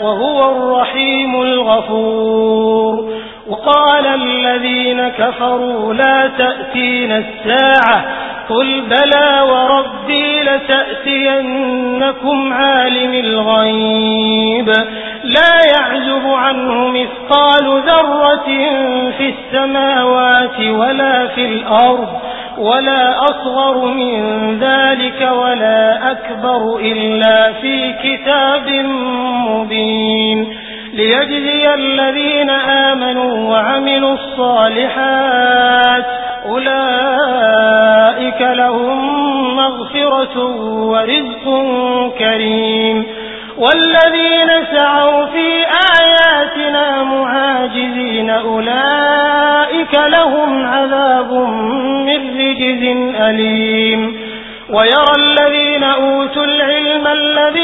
وهو الرحيم الغفور. وقال الذين كفروا لا تأتين الساعة. قل بلى وربي لتأتينكم عالم الغيب. لا يعزب عنه مثقال ذرة في السماوات ولا في الأرض ولا أصغر من ذلك ولا أكبر إلا في كتاب ليجزي الذين آمنوا وعملوا الصالحات أولئك لهم مغفرة ورزق كريم والذين سعوا في آياتنا معاجزين أولئك لهم عذاب من رجز أليم ويرى الذين أوتوا العلم الذي